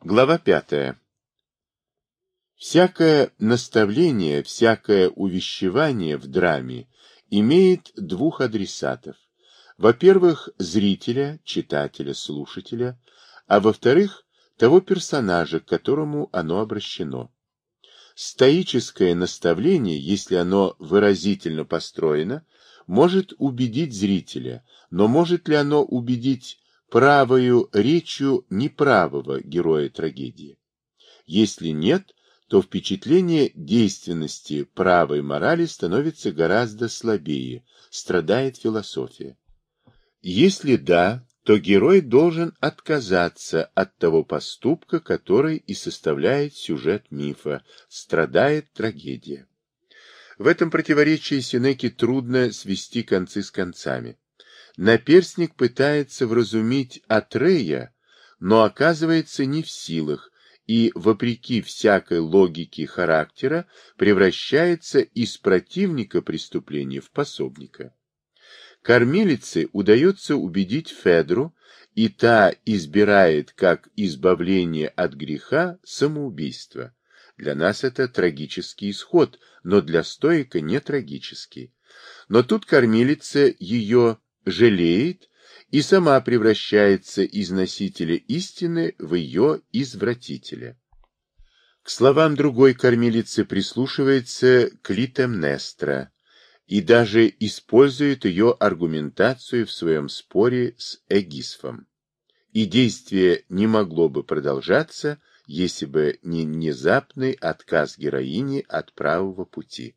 Глава пятая. Всякое наставление, всякое увещевание в драме имеет двух адресатов. Во-первых, зрителя, читателя, слушателя, а во-вторых, того персонажа, к которому оно обращено. Стоическое наставление, если оно выразительно построено, может убедить зрителя, но может ли оно убедить правою речью неправого героя трагедии? Если нет, то впечатление действенности правой морали становится гораздо слабее, страдает философия. Если да, то герой должен отказаться от того поступка, который и составляет сюжет мифа, страдает трагедия. В этом противоречии Синеке трудно свести концы с концами. Наперстник пытается вразумить Атрея, но оказывается не в силах, и, вопреки всякой логике характера, превращается из противника преступления в пособника. Кормилице удается убедить Федру, и та избирает как избавление от греха самоубийство. Для нас это трагический исход, но для стоика не трагический. Но тут кормилица ее жалеет и сама превращается из носителя истины в ее извратителя. К словам другой кормилицы прислушивается Клитемнестра, и даже использует ее аргументацию в своем споре с Эгисфом. И действие не могло бы продолжаться, если бы не внезапный отказ героини от правого пути.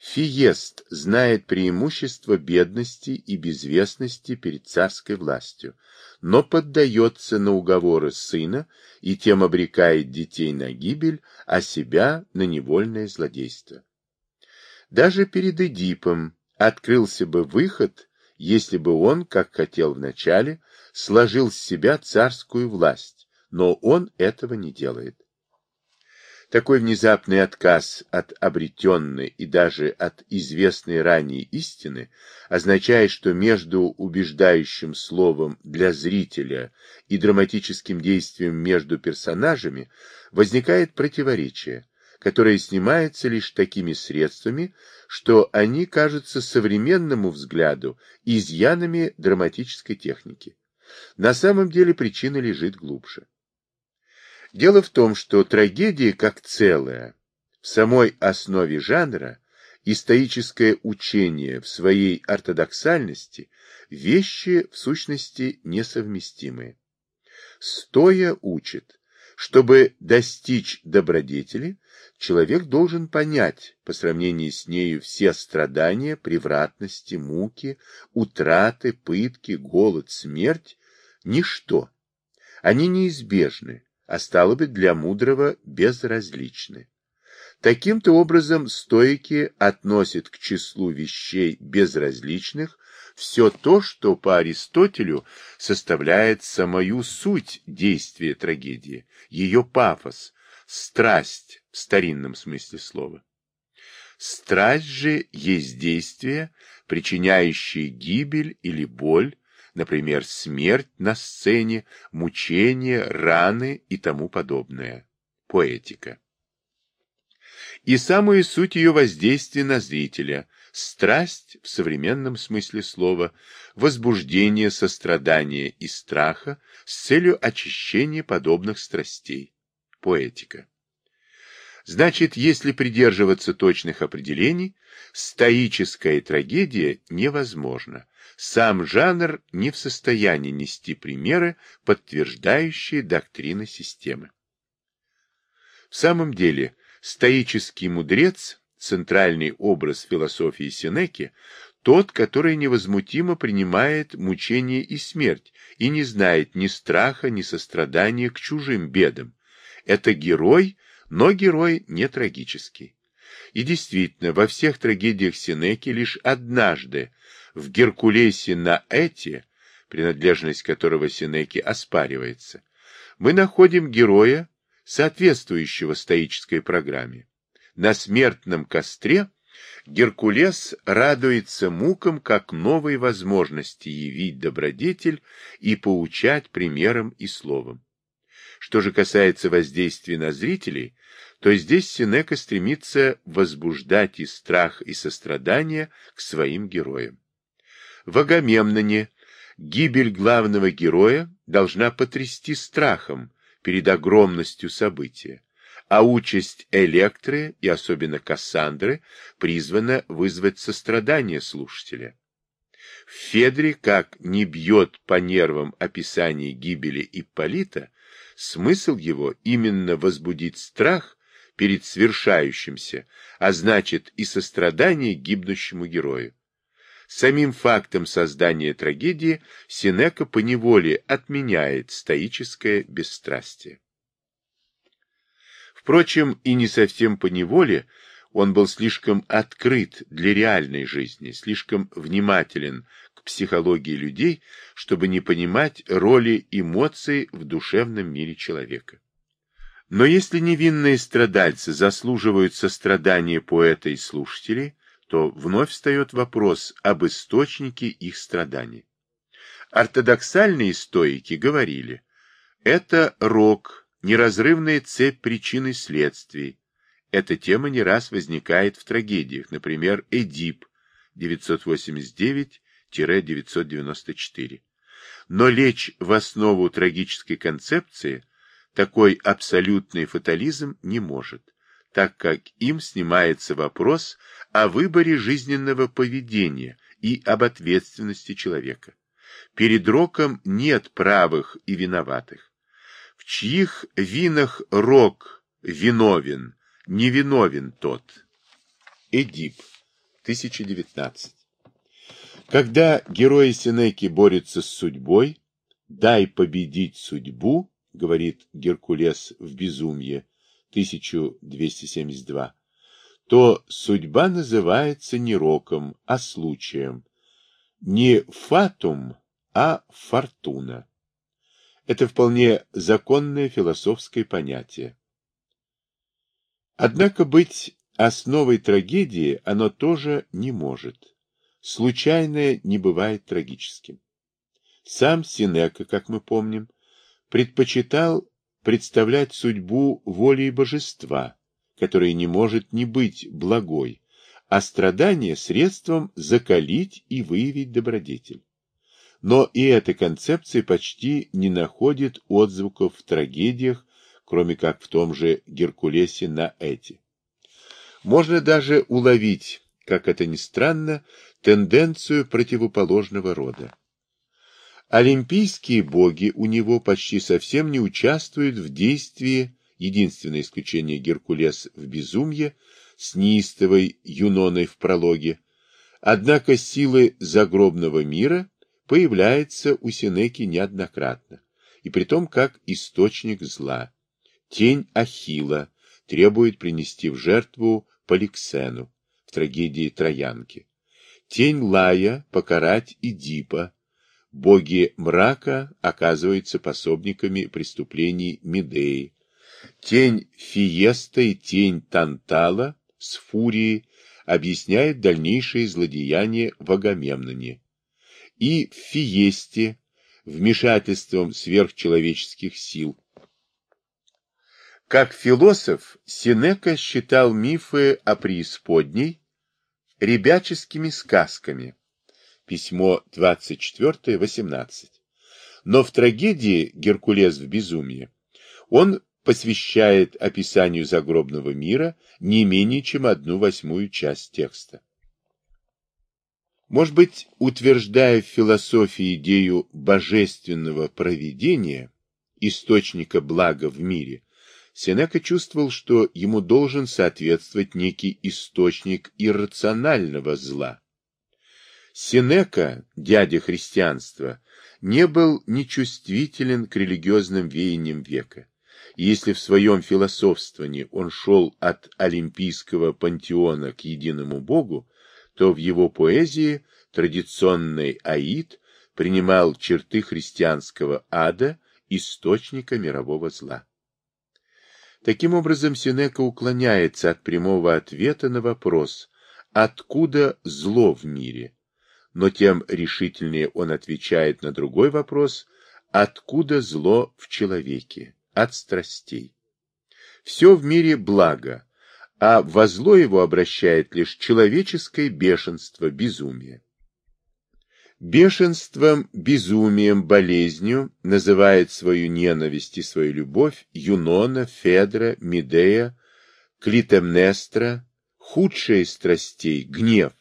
Фиест знает преимущество бедности и безвестности перед царской властью, но поддается на уговоры сына и тем обрекает детей на гибель, а себя на невольное злодейство. Даже перед Эдипом открылся бы выход, если бы он, как хотел вначале, сложил с себя царскую власть, но он этого не делает. Такой внезапный отказ от обретенной и даже от известной ранее истины означает, что между убеждающим словом для зрителя и драматическим действием между персонажами возникает противоречие, которое снимается лишь такими средствами, что они кажутся современному взгляду изъянами драматической техники. На самом деле причина лежит глубже. Дело в том, что трагедия как целая, в самой основе жанра, и стоическое учение в своей ортодоксальности – вещи, в сущности, несовместимые. Стоя учит, чтобы достичь добродетели, человек должен понять, по сравнению с нею, все страдания, превратности, муки, утраты, пытки, голод, смерть – ничто. Они неизбежны, а стало быть, для мудрого безразличны. Таким-то образом стоики относят к числу вещей безразличных все то, что по Аристотелю составляет самую суть действия трагедии, ее пафос, страсть в старинном смысле слова. Страсть же есть действие, причиняющее гибель или боль, например, смерть на сцене, мучения, раны и тому подобное. Поэтика. И самую суть ее воздействия на зрителя – Страсть в современном смысле слова – возбуждение сострадания и страха с целью очищения подобных страстей. Поэтика. Значит, если придерживаться точных определений, стоическая трагедия невозможна. Сам жанр не в состоянии нести примеры, подтверждающие доктрины системы. В самом деле, стоический мудрец центральный образ философии Сенеки, тот, который невозмутимо принимает мучение и смерть и не знает ни страха, ни сострадания к чужим бедам. Это герой, но герой не трагический. И действительно, во всех трагедиях Сенеки лишь однажды, в Геркулесе на Эте, принадлежность которого Сенеки оспаривается, мы находим героя, соответствующего стоической программе на смертном костре Геркулес радуется мукам как новой возможности явить добродетель и поучать примером и словом. Что же касается воздействия на зрителей, то здесь Синека стремится возбуждать и страх, и сострадание к своим героям. В Агамемноне гибель главного героя должна потрясти страхом перед огромностью события, а участь Электры и особенно Кассандры призвана вызвать сострадание слушателя. В Федре, как не бьет по нервам описание гибели Ипполита, смысл его именно возбудить страх перед свершающимся, а значит и сострадание гибнущему герою. Самим фактом создания трагедии Синека поневоле отменяет стоическое бесстрастие. Впрочем, и не совсем поневоле, он был слишком открыт для реальной жизни, слишком внимателен к психологии людей, чтобы не понимать роли эмоций в душевном мире человека. Но если невинные страдальцы заслуживают сострадания поэта и слушателей, то вновь встает вопрос об источнике их страданий. Ортодоксальные стоики говорили, это рок, неразрывная цепь причин и следствий. Эта тема не раз возникает в трагедиях, например, «Эдип» 989-994. Но лечь в основу трагической концепции такой абсолютный фатализм не может так как им снимается вопрос о выборе жизненного поведения и об ответственности человека. Перед роком нет правых и виноватых. В чьих винах рок виновен, не виновен тот. Эдип, 1019. Когда герои Сенеки борются с судьбой, дай победить судьбу, говорит Геркулес в безумье, 1272, то судьба называется не роком, а случаем. Не фатум, а фортуна. Это вполне законное философское понятие. Однако быть основой трагедии оно тоже не может. Случайное не бывает трагическим. Сам Синека, как мы помним, предпочитал представлять судьбу волей божества, которая не может не быть благой, а страдание средством закалить и выявить добродетель. Но и эта концепция почти не находит отзвуков в трагедиях, кроме как в том же Геркулесе на Эти. Можно даже уловить, как это ни странно, тенденцию противоположного рода. Олимпийские боги у него почти совсем не участвуют в действии, единственное исключение Геркулес в безумье, с неистовой Юноной в прологе, однако силы загробного мира появляются у Сенеки неоднократно, и притом как источник зла. Тень Ахила требует принести в жертву Поликсену в трагедии Троянки. Тень Лая покарать Идипа боги мрака оказываются пособниками преступлений Медеи. Тень Фиеста и тень Тантала с Фурией объясняет дальнейшие злодеяния в Агамемноне. И в Фиесте вмешательством сверхчеловеческих сил. Как философ, Синека считал мифы о преисподней ребяческими сказками, Письмо 24-18. Но в трагедии «Геркулес в безумии» он посвящает описанию загробного мира не менее чем одну восьмую часть текста. Может быть, утверждая в философии идею божественного провидения, источника блага в мире, Сенека чувствовал, что ему должен соответствовать некий источник иррационального зла, Синека, дядя христианства, не был нечувствителен к религиозным веяниям века. Если в своем философствовании он шел от олимпийского пантеона к единому богу, то в его поэзии традиционный аид принимал черты христианского ада, источника мирового зла. Таким образом, Синека уклоняется от прямого ответа на вопрос, откуда зло в мире, но тем решительнее он отвечает на другой вопрос, откуда зло в человеке, от страстей. Все в мире благо, а во зло его обращает лишь человеческое бешенство, безумие. Бешенством, безумием, болезнью называет свою ненависть и свою любовь Юнона, Федра, Медея, Клитемнестра, худшие страстей, гнев.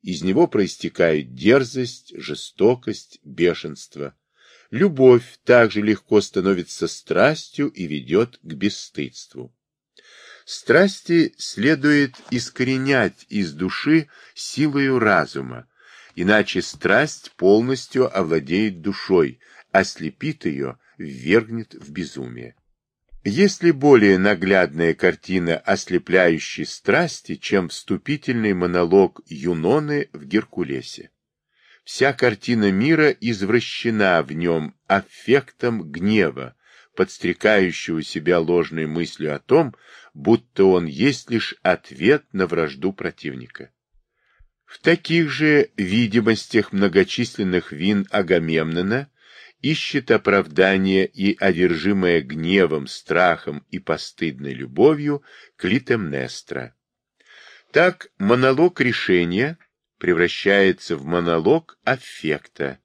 Из него проистекают дерзость, жестокость, бешенство. Любовь также легко становится страстью и ведет к бесстыдству. Страсти следует искоренять из души силою разума, иначе страсть полностью овладеет душой, ослепит ее, ввергнет в безумие. Есть ли более наглядная картина ослепляющей страсти, чем вступительный монолог Юноны в Геркулесе? Вся картина мира извращена в нем аффектом гнева, подстрекающего себя ложной мыслью о том, будто он есть лишь ответ на вражду противника. В таких же видимостях многочисленных вин Агамемнона ищет оправдание и одержимое гневом, страхом и постыдной любовью Клитемнестра. Так монолог решения превращается в монолог аффекта.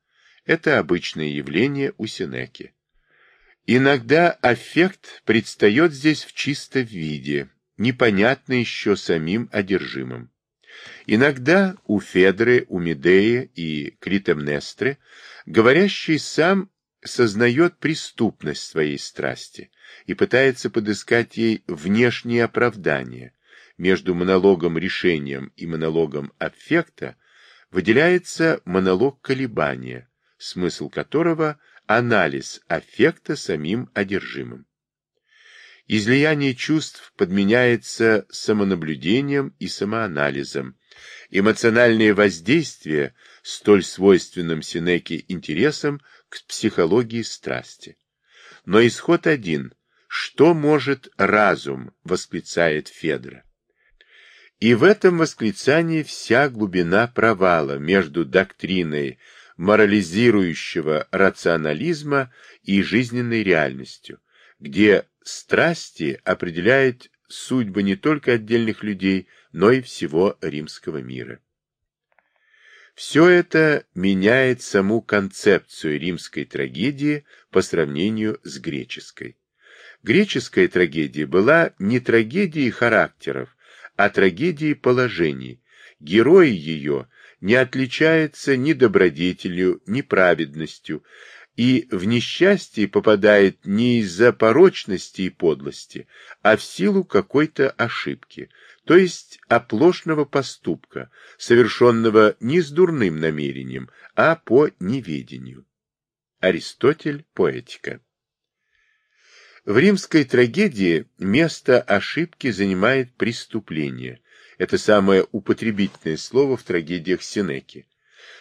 Это обычное явление у Сенеки. Иногда аффект предстает здесь в чистом виде, непонятно еще самим одержимым. Иногда у Федры, у Медея и Критемнестры говорящий сам сознает преступность своей страсти и пытается подыскать ей внешнее оправдание. Между монологом решением и монологом аффекта выделяется монолог колебания, смысл которого – анализ аффекта самим одержимым. Излияние чувств подменяется самонаблюдением и самоанализом. Эмоциональное воздействие столь свойственным Синеке интересам к психологии страсти. Но исход один. Что может разум, восклицает Федра. И в этом восклицании вся глубина провала между доктриной морализирующего рационализма и жизненной реальностью, где страсти определяют судьбы не только отдельных людей, но и всего римского мира. Все это меняет саму концепцию римской трагедии по сравнению с греческой. Греческая трагедия была не трагедией характеров, а трагедией положений. Герои ее не отличается ни добродетелью, ни праведностью, и в несчастье попадает не из-за порочности и подлости, а в силу какой-то ошибки, то есть оплошного поступка, совершенного не с дурным намерением, а по неведению. Аристотель, поэтика. В римской трагедии место ошибки занимает преступление, это самое употребительное слово в трагедиях Сенеки.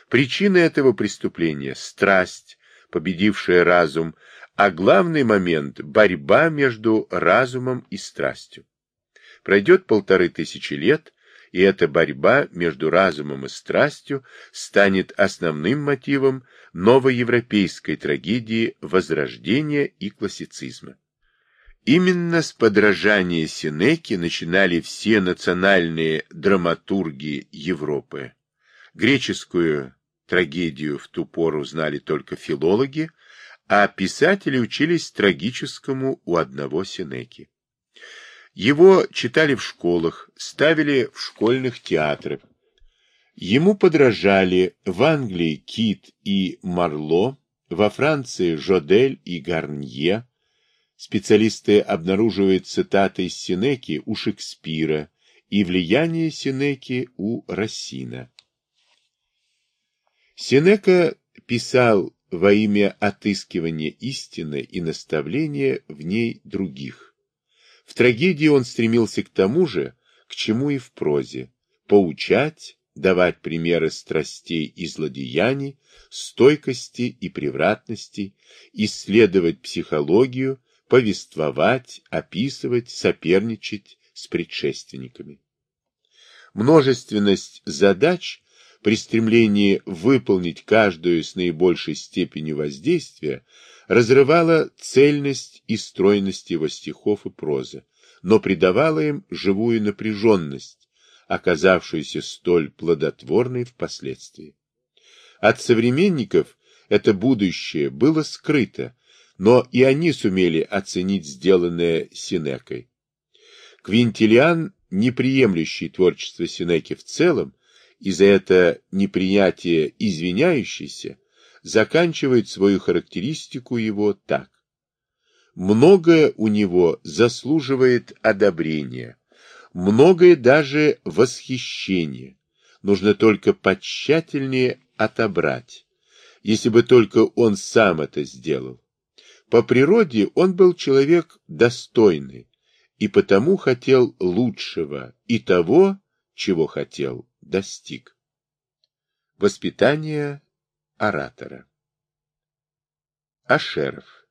Причина этого преступления – страсть, победившая разум, а главный момент – борьба между разумом и страстью. Пройдет полторы тысячи лет, и эта борьба между разумом и страстью станет основным мотивом новоевропейской трагедии возрождения и классицизма. Именно с подражания Синеки начинали все национальные драматурги Европы. Греческую трагедию в ту пору знали только филологи, а писатели учились трагическому у одного Синеки. Его читали в школах, ставили в школьных театрах. Ему подражали в Англии Кит и Марло, во Франции Жодель и Гарнье, специалисты обнаруживают цитаты из Синеки у Шекспира и влияние Синеки у Рассина. Синека писал во имя отыскивания истины и наставления в ней других. В трагедии он стремился к тому же, к чему и в прозе – поучать, давать примеры страстей и злодеяний, стойкости и превратности, исследовать психологию, повествовать, описывать, соперничать с предшественниками. Множественность задач при стремлении выполнить каждую с наибольшей степенью воздействия разрывала цельность и стройность его стихов и прозы, но придавала им живую напряженность, оказавшуюся столь плодотворной впоследствии. От современников это будущее было скрыто, но и они сумели оценить сделанное Синекой. Квинтилиан, не приемлющий творчество Синеки в целом, и за это неприятие извиняющийся, заканчивает свою характеристику его так. Многое у него заслуживает одобрения, многое даже восхищения. Нужно только потщательнее отобрать, если бы только он сам это сделал. По природе он был человек достойный, и потому хотел лучшего, и того, чего хотел, достиг. Воспитание оратора Ашеров